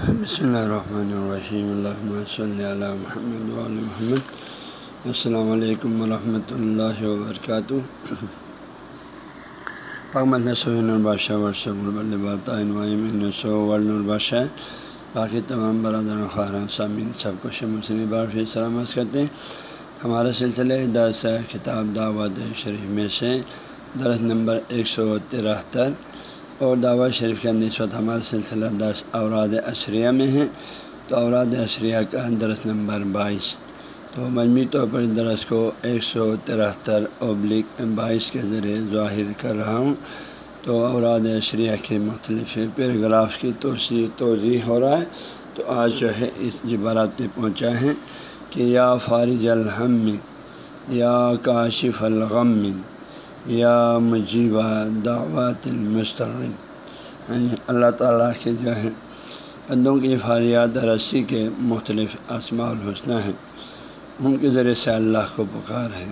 بسم اللہ الرحمن الرحیم الحمۃ صلی اللہ محمد محمد السلام علیکم ورحمۃ اللہ وبرکاتہ البادشاہ البادشاہ باقی تمام برادر خارہ سامعین سب کو شمسنی بار پھر سلامت کرتے ہیں ہمارا سلسلہ درس کتاب دعوت شریف میں سے درس نمبر ایک سو ترہتر اور دعوت شریف کے اندر اس وقت ہمارا سلسلہ دس اوراد عشریہ میں ہے تو اوراد عشریہ کا درس نمبر بائیس۔ تو مجموعی طور پر درس کو ایک سو ترہتر ابلک بائیس کے ذریعے ظاہر کر رہا ہوں۔ تو اوراد عشریہ کے مختلف پیراگراف کی توسیع توضیع ہو رہا ہے۔ تو آج جو ہے اس جبارات پہ پہنچا ہے کہ یا فارج الحم یا کاشف الغم۔ یا مجیبہ دعوت المسترد یعنی اللہ تعالیٰ کے جو ہے بندوں کی فاریات رسی کے مختلف اسماع الحسنہ ہیں۔ ان کے ذریعے سے اللہ کو پکار ہے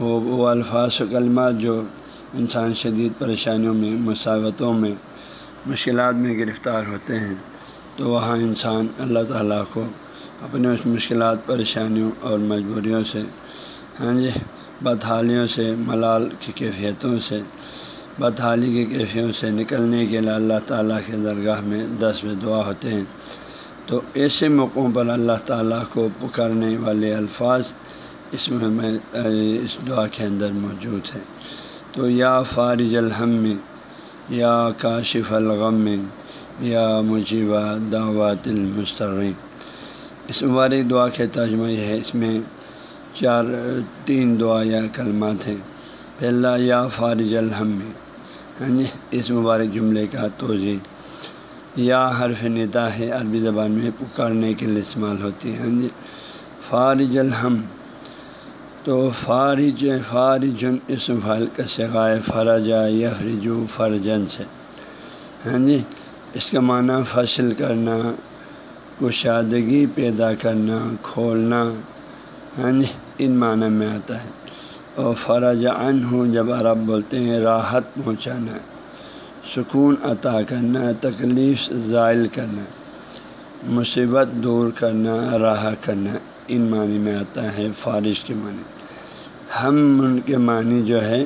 وہ وہ الفاظ و کلمات جو انسان شدید پریشانیوں میں مساوتوں میں، مشکلات میں گرفتار ہوتے ہیں، تو وہاں انسان اللہ تعالیٰ کو اپنے اس مشکلات، پریشانیوں اور مجبوریوں سے ہاں جی بدحالیوں سے ملال کی کیفیتوں سے، بدحالی کی کیفیوں سے نکلنے کے لیے اللہ تعالیٰ کے درگاہ میں دس میں دعا ہوتے ہیں۔ تو ایسے موقعوں پر اللہ تعالیٰ کو پکارنے والے الفاظ اس میں اس دعا کے اندر موجود ہیں۔ تو یا فارج الحم یا کاشف الغم، یا مجیبہ دعوات المسترین اس مبارک دعا کے ترجمہ یہ ہے، اس میں چار، تین دعا یا کلمات ہیں۔ پہلا، یا فارج الحم ہاں جی اس مبارک جملے کا توضیع یا حرف ندا ہے، عربی زبان میں پکارنے کے لیے استعمال ہوتی ہے۔ ہاں جی فارج الحم تو فارج، فارجن اسم فعل کا سگائے فرجا یفرجو فرجن سے۔ ہاں جی اس کا معنی فصل کرنا، کشادگی پیدا کرنا، کھولنا۔ ہاں جی ان معنی میں آتا ہے۔ اور فرج ان ہوں جب عرب بولتے ہیں، راحت پہنچانا، سکون عطا کرنا، تکلیف زائل کرنا، مصیبت دور کرنا، راہ کرنا، ان معنی میں آتا ہے فارش کے معنی۔ ہم ان کے معنی جو ہے،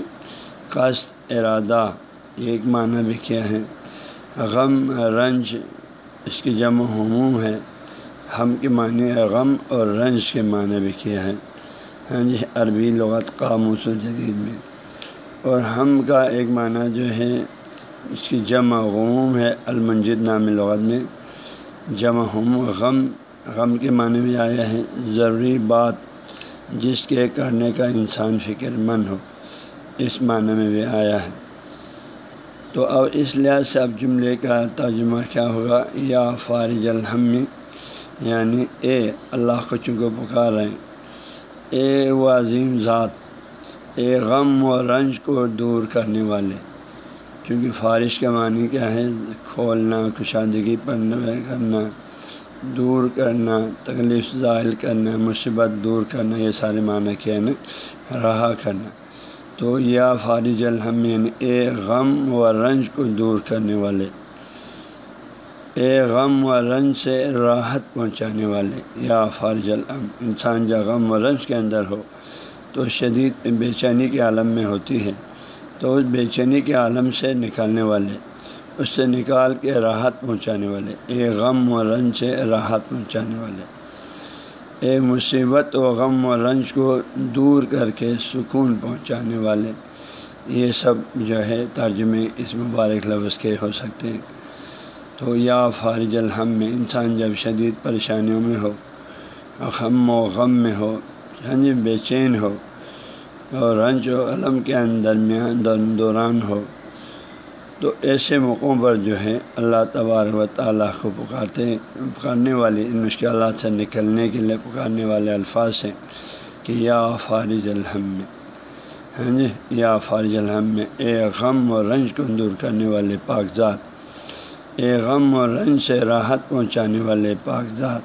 قصد، ارادہ، یہ ایک معنی بھی کیا ہے۔ غم، رنج، اس کی جمع ہموم ہے۔ ہم کے معنی غم اور رنج کے معنی بھی کیا ہے۔ ہاں جی عربی لغت قاموس جدید میں۔ اور ہم کا ایک معنی جو ہے، اس کی جمع غموم ہے المنجد نامی لغت میں۔ جمع ہم غم غم کے معنی میں آیا ہے ضروری بات جس کے کرنے کا انسان فکر مند ہو، اس معنی میں بھی آیا ہے۔ تو اب اس لحاظ سے اب جملے کا ترجمہ کیا ہوگا؟ یا فارج الحم یعنی اے اللہ کو چونکہ پکار رہے ہیں اے و عظیم ذات، اے غم و رنج کو دور کرنے والے۔ کیونکہ فارش کا معنی کیا ہے؟ کھولنا کشادگی پڑھنا کرنا، دور کرنا، تکلیف ظاہر کرنا، مصیبت دور کرنا، یہ سارے معنی کیا ہے نا؟ رہا کرنا۔ تو یا فارج الحم یعنی اے غم و رنج کو دور کرنے والے۔ اے غم و رنج سے راحت پہنچانے والے، یا فارج الم انسان جب غم و رنج کے اندر ہو، تو شدید بے چینی کے عالم میں ہوتی ہے۔ تو اس بے چینی کے عالم سے نکالنے والے، اس سے نکال کے راحت پہنچانے والے، اے غم و رنج سے راحت پہنچانے والے۔ اے مصیبت و غم و رنج کو دور کر کے سکون پہنچانے والے، یہ سب جو ہے ترجمے اس مبارک لفظ کے ہو سکتے ہیں۔ تو یا فارج الحم میں انسان جب شدید پریشانیوں میں ہو، غم و غم میں ہو یعنی بے چین ہو اور رنج و علم کے اندر دوران ہو، تو ایسے موقعوں پر جو ہے اللہ تبار و تعالیٰ کو پکارتے، پکارنے والے ان مشکلات سے نکلنے کے لیے پکارنے والے الفاظ ہیں کہ یا فارج الحم میں ہاں جی یا فارج الحم میں اے غم و رنج کو دور کرنے والے کاغذات اے غم و رنج سے راحت پہنچانے والے کاغذات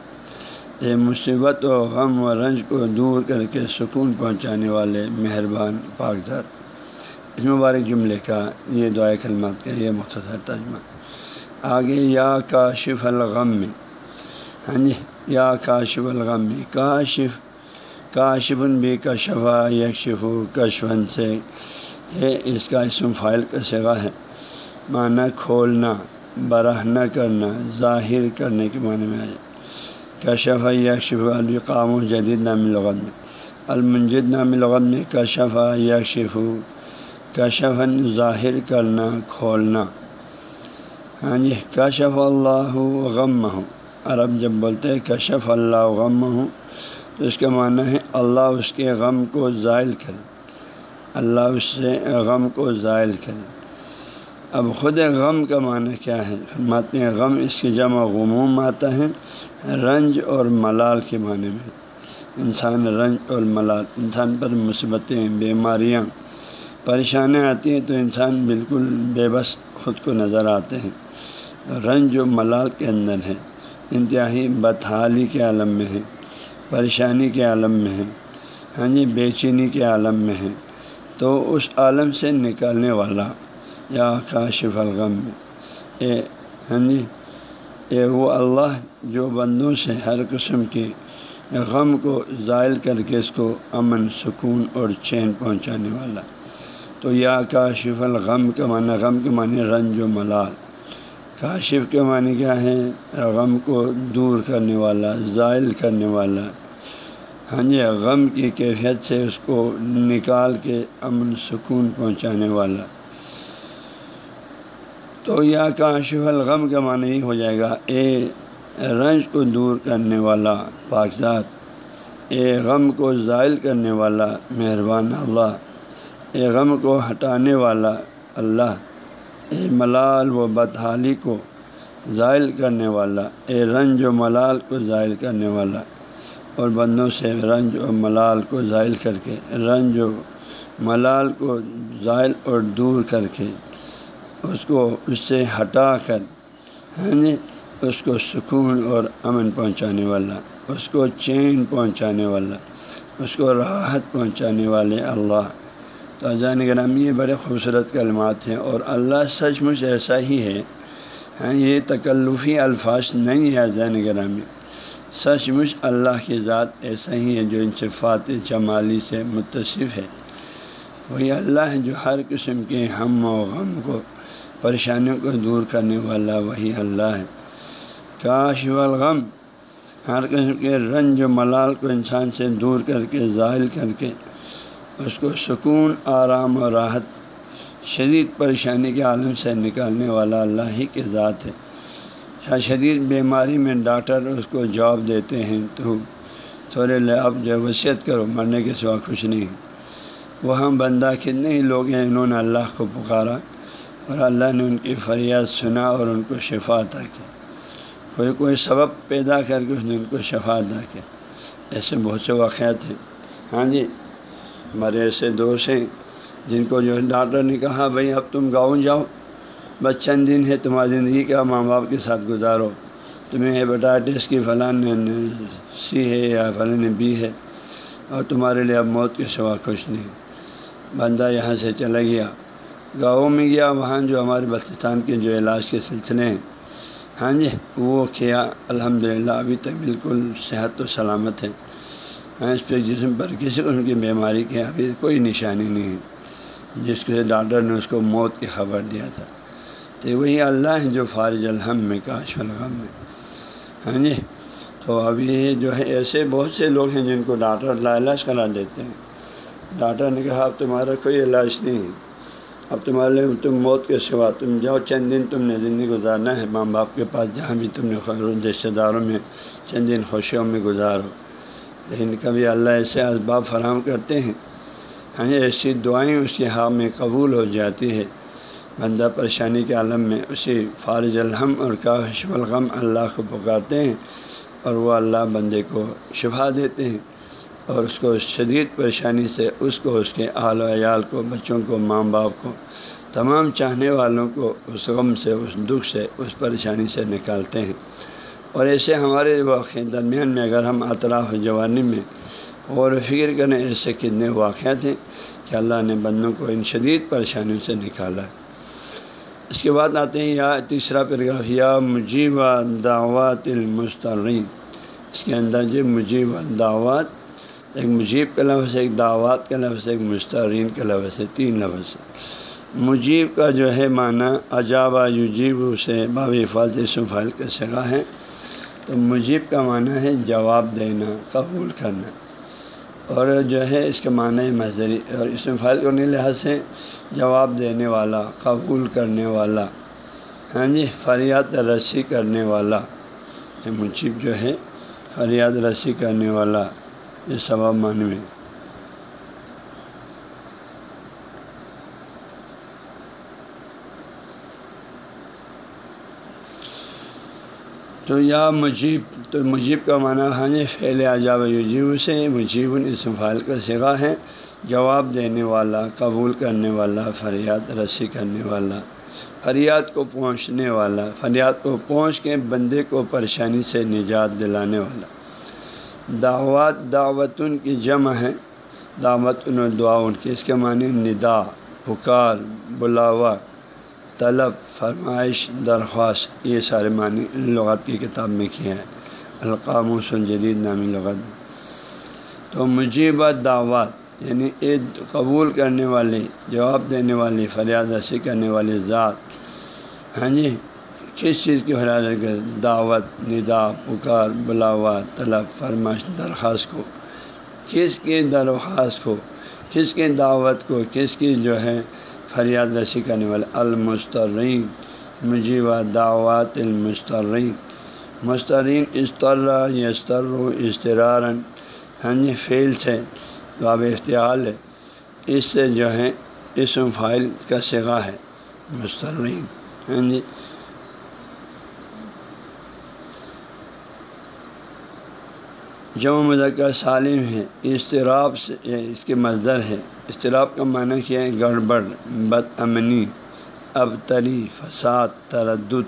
اے مصیبت و غم و رنج کو دور کر کے سکون پہنچانے والے مہربان کاغذات اس مبارک جملے کا یہ دعائے کلمات کا یہ مختصر ترجمہ۔ آگے یا کاشف الغم۔ میں ہاں جی یا کاشف الغم۔ میں کاشف، کاشفن بھی کشفا یکشف کشفن سے۔ ہے اس کا اسم فائل کا سگا ہے۔ معنی کھولنا۔ برہنہ کرنا، ظاہر کرنے کے معنی میں آئے کشف یکشف القام و جدید نام لغت میں۔ المنجد نام لغت میں کشف یکشف کشفن ظاہر کرنا، کھولنا۔ ہاں جی کشف اللہ غم ہوں عرب جب بولتے ہیں کشف اللہ غم ہوں تو اس کا معنی ہے اللہ اس کے غم کو زائل کرے۔ اللہ اس سے غم کو زائل کرے۔ اب خود غم کا معنی کیا ہے؟ فرماتے ہیں غم اس کی جمع غموم آتا ہے، رنج اور ملال کے معنی میں۔ انسان رنج اور ملال، انسان پر مثبتیں بیماریاں، پریشانیاں آتی ہیں تو انسان بالکل بے بس خود کو نظر آتے ہیں۔ رنج و ملال کے اندر ہے، انتہائی بدحالی کے عالم میں ہے، پریشانی کے عالم میں ہے ہاں جی بے چینی کے عالم میں ہے۔ تو اس عالم سے نکالنے والا یا کاشف الغم. اے ہاں جی اے وہ اللہ جو بندوں سے ہر قسم کی غم کو زائل کر کے اس کو امن، سکون اور چین پہنچانے والا۔ تو یا کاشف الغم کا معنی، غم کے معنی رنج و ملال۔ کاشف کے معنی کیا ہے؟ غم کو دور کرنے والا، زائل کرنے والا۔ ہاں جی غم کی کیفیت سے اس کو نکال کے امن، سکون پہنچانے والا۔ تو یا کاشف الغم کا معنی ہی ہو جائے گا، اے رنج کو دور کرنے والا کاغذات اے غم کو زائل کرنے والا مہربان اللہ، اے غم کو ہٹانے والا اللہ، اے ملال و بدحالی کو ظائل کرنے والا، اے رنج و ملال کو ظائل کرنے والا، اور بندوں سے رنج و ملال کو ظائل کر کے، رنج و ملال کو ظائل اور دور کر کے۔ اس کو اس سے ہٹا کر ہاں جی اس کو سکون اور امن پہنچانے والا، اس کو چین پہنچانے والا، اس کو راحت پہنچانے والے اللہ۔ تو جان گرامی یہ بڑے خوبصورت کلمات ہیں اور اللہ سچ مچ ایسا ہی ہے۔ ہاں یہ تکلفی الفاظ نہیں ہے جان گرامی سچ مچ اللہ کی ذات ایسا ہی ہے جو ان صفات جمالی سے متصف ہے۔ وہی اللہ ہے جو ہر قسم کے ہم و غم کو پریشانیوں کو دور کرنے والا وہی اللہ ہے۔ کاش والغم ہر قسم کے رنج و ملال کو انسان سے دور کر کے ظاہر کر کے اس کو سکون، آرام اور راحت، شدید پریشانی کے عالم سے نکالنے والا اللہ ہی کے ذات ہے۔ شاہ شدید بیماری میں ڈاکٹر اس کو جواب دیتے ہیں، تو تھوڑے لے اب جو وصیت کرو، مرنے کے سوا خوش نہیں۔ وہاں بندہ، کتنے ہی لوگ ہیں، انہوں نے اللہ کو پکارا۔ اور اللہ نے ان کی فریاد سنا اور ان کو شفا عطا کی۔ کوئی کوئی سبب پیدا کر کے اس نے ان کو شفا ادا کیا ایسے بہت سے واقعات ہیں۔ ہاں جی ہمارے ایسے دوست ہیں جن کو جو ہے ڈاکٹر نے کہا، بھائی اب تم گاؤں جاؤ، بس چند دن ہے تمہاری زندگی کا، ماں باپ کے ساتھ گزارو۔ تمہیں ہیپاٹائٹس کی فلاں سی ہے یا فلاں بی ہے اور تمہارے لیے اب موت کے سوا کچھ نہیں۔ بندہ یہاں سے چلا گیا۔ گاؤں میں گیا، وہاں جو ہمارے بلتستان کے جو علاج کے سلسلے ہیں۔ ہاں جی وہ کیا، الحمدللہ، ابھی تک بالکل صحت و سلامت ہے۔ ہاں اس پہ جسم پر کسی قسم کی بیماری کے ابھی کوئی نشانی نہیں ہے۔ جس کے ڈاکٹر نے اس کو موت کی خبر دیا تھا۔ تو وہی اللہ ہے جو فارج الحم میں کاش الغم میں۔ ہاں جی تو اب یہ جو ہے، ایسے بہت سے لوگ ہیں جن کو ڈاکٹر لا علاج کرا دیتے ہیں۔ ڈاکٹر نے کہا، اب تمہارا کوئی علاج نہیں ہے۔ اب تمہارے تم موت کے سوا تم جاؤ، چند دن تم نے زندگی گزارنا ہے۔ ماں باپ کے پاس جہاں بھی تم نے رشتے داروں میں چند دن خوشیوں میں گزارو۔ لیکن کبھی اللہ ایسے اسباب فراہم کرتے ہیں ہاں ایسی دعائیں اس کے ہاں میں قبول ہو جاتی ہے۔ بندہ پریشانی کے عالم میں اسی فارج الحم اور کاش الغم اللہ کو پکارتے ہیں اور وہ اللہ بندے کو شفا دیتے ہیں۔ اور اس کو شدید پریشانی سے اس کو اس کے آل و عیال کو، بچوں کو، ماں باپ کو، تمام چاہنے والوں کو اس غم سے، اس دکھ سے، اس پریشانی سے نکالتے ہیں۔ اور ایسے ہمارے واقع درمیان میں اگر ہم اطراف جوانی میں غور و فکر کریں، ایسے کتنے واقعات ہیں کہ اللہ نے بندوں کو ان شدید پریشانیوں سے نکالا۔ اس کے بعد آتے ہیں یا تیسرا پیراگراف، یا مجیب دعوات المسترین اس کے اندر جو مجیب دعوات ایک مجیب کا لفظ ہے ایک دعوات کا لفظ ہے ایک مسترین کا لفظ ہے تین لفظ۔ مجیب کا جو ہے معنی عجابہ یوجیب سے باب فالت فائل کا سگا ہے۔ تو مجیب کا معنی ہے جواب دینا، قبول کرنا۔ اور جو ہے اس کا معنی مظہری، اور اس میں فائل کرنے لحاظ سے جواب دینے والا، قبول کرنے والا۔ ہاں جی فریاد رسی کرنے والا۔ مجیب جو ہے، فریاد رسی کرنے والا۔ یہ ثواب معنی تو یا مجیب، تو مجیب کا معنی ہاں جی فیل عجاب یوجیب سے مجیب اسم فائل کا سگا ہے۔ جواب دینے والا، قبول کرنے والا، فریاد رسی کرنے والا، فریاد کو پہنچنے والا، فریاد کو پہنچ کے بندے کو پریشانی سے نجات دلانے والا۔ دعوات دعوتن کی جمع ہے۔ دعوت ان دعا ان کی، اس کے معنی ندا، پکار، بلاوا، طلب، فرمائش، درخواست، یہ سارے معنی لغت کی کتاب میں کیا ہے القام و جدید نامی لغت۔ تو مجیبت دعوات یعنی عید قبول کرنے والی، جواب دینے والی، فریاد رسی کرنے والی ذات۔ ہاں جی؟ کس چیز کی فراہم کر دعوت، ندا، پکار بلاوا طلب، فرمائش، درخواست کو، کس کی درخواست کو، کس کی دعوت کو، کس کی جو ہے فریاد رسی کرنے والے؟ المسترین، مجیبہ دعوات المسترین۔ مسترین استرا یستر استرارن ہاں جی فیل سے، باب اختیال ہے۔ اس سے جو ہے اسم فائل کا سگا ہے۔ مسترین ہاں جی۔ جمع مذکر سالم ہے اضطراب سے، اس کے مزدر ہے اضطراب کا معنی کیا ہے؟ گڑبڑ، بد امنی، ابتری، فساد، تردد،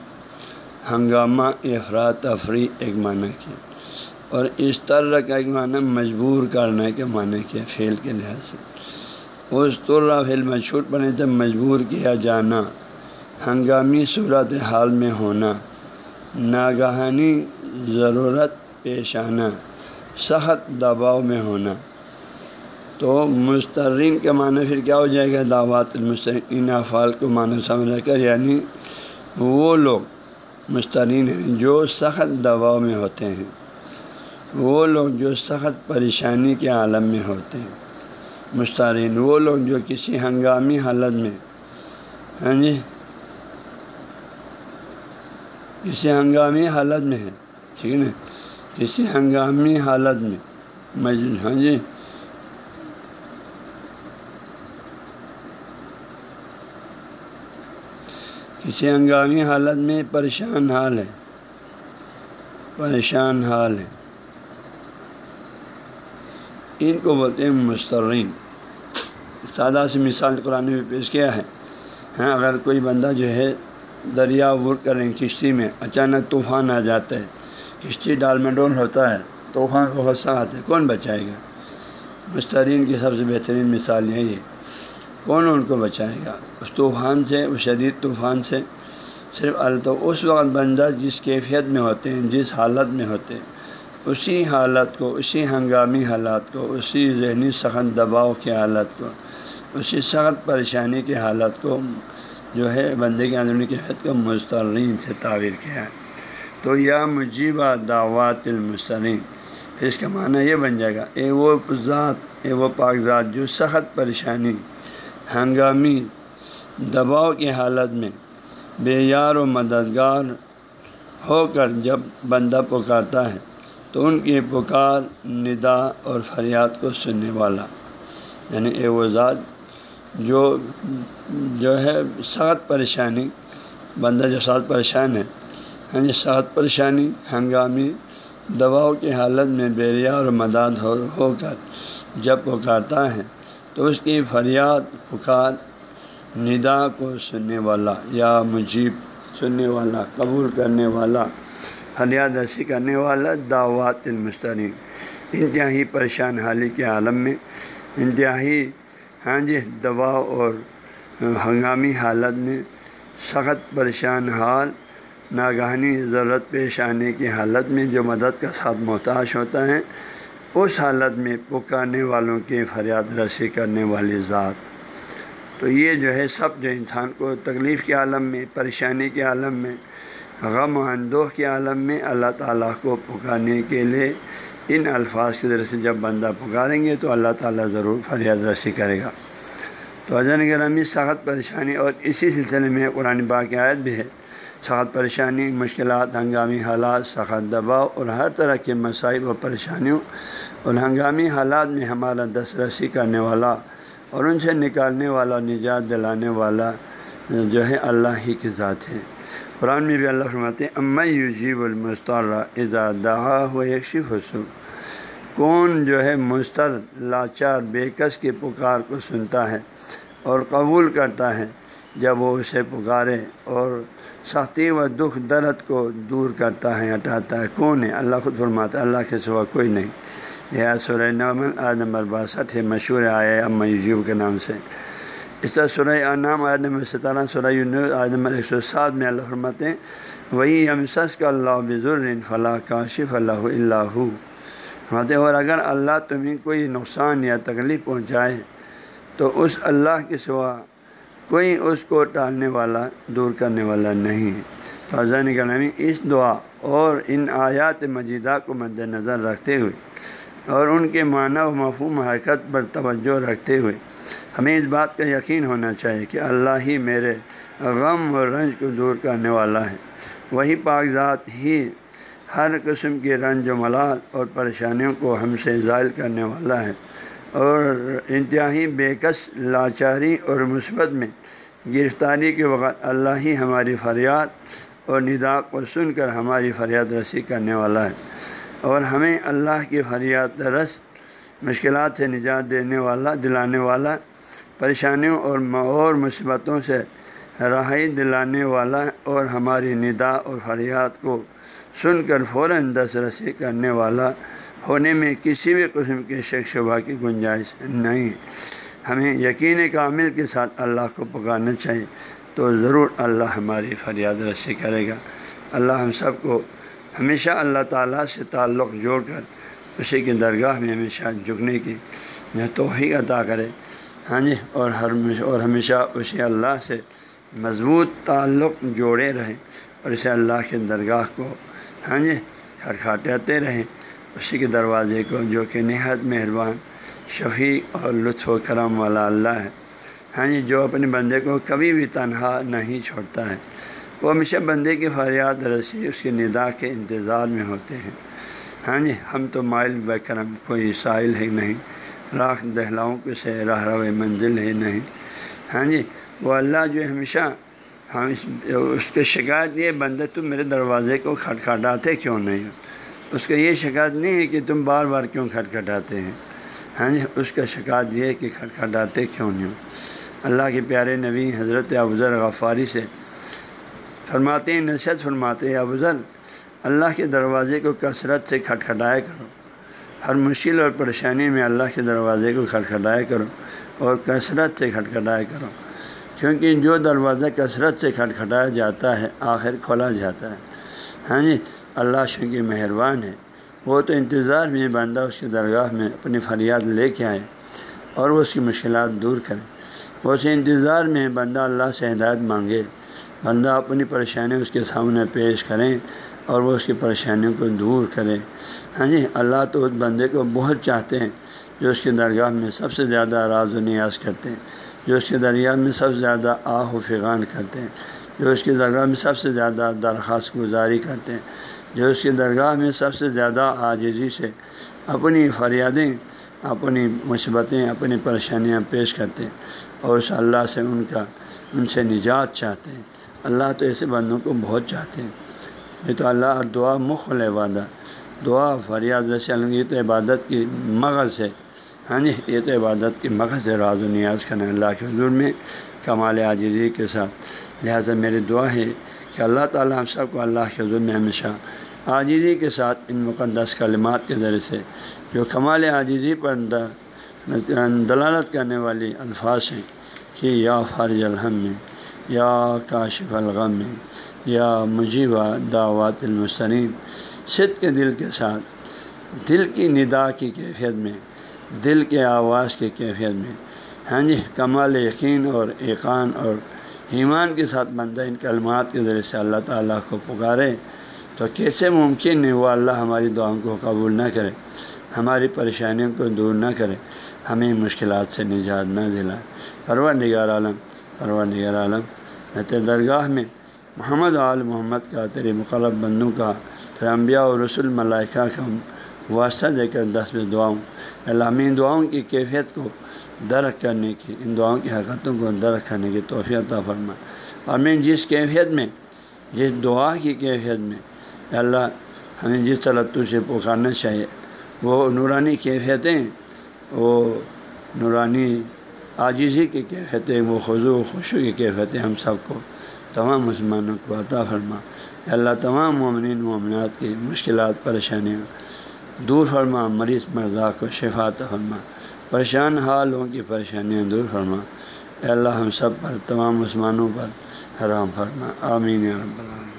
ہنگامہ افراد تفریح، ایک معنی کیا۔ اور اس طرح کا ایک معنی مجبور کرنے کے معنی کیا فیل کے لحاظ سے۔ اس طرح فیل مشہور بنے تو مجبور کیا جانا، ہنگامی صورت حال میں ہونا، ناگہانی ضرورت پیش آنا۔ سخت دباؤ میں ہونا۔ تو مسترین کے معنی پھر کیا ہو جائے گا؟ دعوات المسترین افعال کو معنی سمجھ کر یعنی وہ لوگ مسترین ہیں جو سخت دباؤ میں ہوتے ہیں۔ وہ لوگ جو سخت پریشانی کے عالم میں ہوتے ہیں۔ مسترین وہ لوگ جو کسی ہنگامی حالت میں ہاں جی کسی ہنگامی حالت میں ہے ٹھیک ہے نا؟ کسی ہنگامی حالت میں۔ جی- ہاں جی۔ کسی ہنگامی حالت میں پریشان حال ہے۔ پریشان حال ہے۔ ان کو بولتے ہیں مسترین۔ سادہ سی مثال قرآن میں پیش کیا ہے۔ ہاں اگر کوئی بندہ جو ہے دریا عبور کریں کشتی میں، اچانک طوفان آ جاتا ہے۔ کشتی ڈال میں ڈول ہوتا ہے، طوفان کو غصہ آتا ہے کون بچائے گا؟ مسترین کی سب سے بہترین مثال یہی ہے۔ کون ان کو بچائے گا؟ اس طوفان سے، اس شدید طوفان سے۔ صرف الطو اس وقت بندہ جس کیفیت میں ہوتے ہیں، جس حالت میں ہوتے ہیں۔ اسی حالت کو، اسی ہنگامی حالات کو، اسی ذہنی سخت دباؤ کی حالت کو، اسی سخت پریشانی کی حالت کو جو ہے بندے کے اندرونی کیفیت کو مسترین سے تعبیر کیا ہے۔ تو یا مجیبہ دعوات المسترین اس کا معنی یہ بن جائے گا، اے وہ ذات، اے وہ پاک ذات جو سخت پریشانی، ہنگامی دباؤ کی حالت میں بے یار و مددگار ہو کر جب بندہ پکارتا ہے، تو ان کی پکار، ندا اور فریاد کو سننے والا یعنی اے وہ ذات جو جو ہے سخت پریشانی، بندہ جو سخت پریشان ہے ہاں جی پریشانی، ہنگامی، دباؤ کی حالت میں بیریا اور مداد ہو ہو کر جب پکارتا ہے تو اس کی فریاد، پکار، ندا کو سننے والا یا مجیب سننے والا، قبول کرنے والا، فریاد رسی کرنے والا دعوات المسترین۔ انتہائی پریشان حالی کے عالم میں انتہائی ہاں جی دباؤ اور ہنگامی حالت میں سخت پریشان حال ناگہانی ضرورت پیش آنے کی حالت میں جو مدد کا ساتھ محتاج ہوتا ہے، اس حالت میں پکارنے والوں کی فریاد رسی کرنے والی ذات۔ تو یہ جو ہے، سب جو انسان کو تکلیف کے عالم میں، پریشانی کے عالم میں، غم و اندوہ کے عالم میں اللہ تعالیٰ کو پکارنے کے لیے ان الفاظ کی ذریعے سے جب بندہ پکاریں گے تو اللہ تعالیٰ ضرور فریاد رسی کرے گا۔ تو اجن گرامی سخت پریشانی اور اسی سلسلے میں قرآن باغ آیت بھی ہے۔ سخت پریشانی، مشکلات، ہنگامی حالات، سخت دباؤ اور ہر طرح کے مسائل و پریشانیوں اور ہنگامی حالات میں ہمارا دس رسی کرنے والا اور ان سے نکالنے والا، نجات دلانے والا جو ہے اللہ ہی کی ذات ہے۔ قرآن میں بھی اللہ فرماتے ہیں ام یوجیب المسترہ دعا ہو یکشف حسو کون جو ہے مستر لاچار بےکس کی پکار کو سنتا ہے اور قبول کرتا ہے؟ جب وہ اسے پکارے اور سختی و دکھ درد کو دور کرتا ہے، ہٹاتا ہے۔ کون ہے؟ اللہ خود فرماتا ہے، اللہ کے سوا کوئی نہیں۔ یہ سورہ نومن آج نمبر باسٹھ ہے مشہور آئے ام یوجیب کے نام سے۔ اس طرح سورہ نام آج نمبر ستارہ، سورہ آج نمبر ایک سو سات میں اللہ فرماتے ہیں، وہی ہم سس کا اللہ بزر فلاح کاشف اللہ اللہ فرماتے اور اگر اللہ تمہیں کوئی نقصان یا تکلیف پہنچائے، تو اس اللہ کے سوا کوئی اس کو ٹالنے والا، دور کرنے والا نہیں۔ ہے تو حضین کلامی اس دعا اور ان آیات مجیدہ کو مد نظر رکھتے ہوئے اور ان کے معنی و مفہوم حرکت پر توجہ رکھتے ہوئے۔ ہمیں اس بات کا یقین ہونا چاہیے کہ اللہ ہی میرے غم اور رنج کو دور کرنے والا ہے۔ وہی کاغذات ہی ہر قسم کے رنج و ملال اور پریشانیوں کو ہم سے ظائل کرنے والا ہے۔ اور انتہائی بےکس لاچاری اور مثبت میں گرفتاری کے وقت اللہ ہی ہماری فریاد اور ندا کو سن کر ہماری فریاد رسی کرنے والا ہے اور ہمیں اللہ کی فریاد رس، مشکلات سے نجات دینے والا، دلانے والا، پریشانیوں اور اور مصیبتوں سے رہائی دلانے والا اور ہماری ندا اور فریاد کو سن کر فوراً دس رسی کرنے والا ہونے میں کسی بھی قسم کے شک شبہ کی گنجائش نہیں۔ ہمیں یقین کامل کے ساتھ اللہ کو پکارنا چاہیے تو ضرور اللہ ہماری فریاد رسی کرے گا۔ اللہ ہم سب کو ہمیشہ اللہ تعالیٰ سے تعلق جوڑ کر اسی کی درگاہ میں ہمیشہ جھکنے کی توحیق عطا کرے۔ ہاں جی اور ہر اور ہمیشہ اسی اللہ سے مضبوط تعلق جوڑے رہیں اور اسے اللہ کے درگاہ کو ہاں جی کھٹکھاٹے رہیں۔ اسی کے دروازے کو جو کہ نہایت مہربان، شفیع اور لطف و کرم والا اللہ ہے۔ ہاں جی جو اپنے بندے کو کبھی بھی تنہا نہیں چھوڑتا ہے۔ وہ ہمیشہ بندے کی فریاد، رسی، اس کی ندا کے انتظار میں ہوتے ہیں۔ ہاں جی ہم تو مائل بکرم کوئی سائل ہے نہیں۔ راکھ دہلاؤں کے سے راہ رو منزل ہے نہیں۔ ہاں جی وہ اللہ جو ہمیشہ ہم اس اس کے شکایت یہ بندہ تم میرے دروازے کو کھٹکھٹاتے کیوں نہیں ہو؟ اس کا یہ شکایت نہیں ہے کہ تم بار بار کیوں کھٹکھٹاتے ہیں۔ ہاں جی اس کا شکایت یہ ہے کہ کھٹکھٹاتے کیوں نہیں ہو؟ اللہ کے پیارے نبی حضرت افضر غفاری سے فرماتے ہیں، نصیحت فرماتے ہیں افضل اللہ کے دروازے کو کثرت سے کھٹکھٹایا کرو۔ ہر مشکل اور پریشانی میں اللہ کے دروازے کو کھٹکھٹایا کرو اور کثرت سے کھٹکھٹایا کرو۔ کیونکہ جو دروازہ کثرت سے کھٹکھٹایا جاتا ہے، آخر کھولا جاتا ہے۔ ہاں جی اللہ چونکہ مہربان ہے۔ وہ تو انتظار میں بندہ، اس کی درگاہ میں اپنی فریاد لے کے آئے اور وہ اس کی مشکلات دور کریں وہ اسے انتظار میں بندہ، اللہ سے ہدایت مانگے۔ بندہ اپنی پریشانی اس کے سامنے پیش کریں اور وہ اس کی پریشانیوں کو دور کرے۔ ہاں جی اللہ تو اس بندے کو بہت چاہتے ہیں جو اس کے درگاہ میں سب سے زیادہ راز و نیاز کرتے ہیں۔ جو اس کے دریا میں سب سے زیادہ آہ و فغان کرتے ہیں۔ جو اس کی درگاہ میں سب سے زیادہ درخواست گزاری کرتے ہیں۔ جو اس کی درگاہ میں سب سے زیادہ عاجزی سے اپنی فریادیں، اپنی مثبتیں، اپنی پریشانیاں پیش کرتے ہیں اور اس اللہ سے ان کا، ان سے نجات چاہتے ہیں۔ اللہ تو ایسے بندوں کو بہت چاہتے ہیں۔ یہ تو اللہ دعا مخل وعدہ، دعا فریاد رسل یہ تو عبادت کی مغز ہے۔ ہاں جی یہ تو عبادت کی مغز ہے، راز و نیاز کرنا، اللہ کے حضور میں کمال عاجزی کے ساتھ۔ لہٰذا میری دعا ہے کہ اللہ تعالیٰ ہم سب کو اللہ کے حضور میں ہمیشہ عاجزی کے ساتھ ان مقدس کلمات کے ذریعے سے، جو کمال عاجزی پر دلالت کرنے والی الفاظ ہیں، کہ یا فرج الحم میں، یا کاشف الغم یا مجیبہ دعوات المسترین صد کے دل کے ساتھ، دل کی ندا کی کیفیت میں دل کے آواز کی کیفیت میں۔ ہاں جی کمال یقین اور ایقان اور ایمان کے ساتھ بندہ ان کلمات کے ذریعے سے اللہ تعالیٰ کو پکارے تو کیسے ممکن ہے وہ اللہ ہماری دعاؤں کو قبول نہ کرے، ہماری پریشانیوں کو دور نہ کرے، ہمیں مشکلات سے نجات نہ دلائے۔ پرور نگار عالم پرور نگار عالم میں تیرے درگاہ میں محمد عال محمد کا تیرے مقلب بندوں کا پھر انبیاء اور رسول ملائکہ کا واسطہ دے کر دس میں دعاؤں علام دعاؤں کی کیفیت کو درخت کرنے کی، ان دعاؤں کی حرکتوں کو درخت کرنے کی توفیع فرما اور میں جس کیفیت میں، جس دعا کی کیفیت میں اللہ ہمیں جس طلب سے پکارنا چاہیے، وہ نورانی کیفیتیں، وہ نورانی عاجزی کی کیفیتیں، وہ خضو و خوشو کی کیفیتیں ہم سب کو تمام مسلمانوں کو عطا فرما اللہ تمام مومنین، مومنات کی مشکلات، پریشانیاں دور فرما، مریض مرزا کو شفات فرما۔ پریشان حالوں کی پریشانیاں دور فرما۔ اللہ ہم سب پر، تمام مسلمانوں پر حرام فرما۔ آمین رب العالمین۔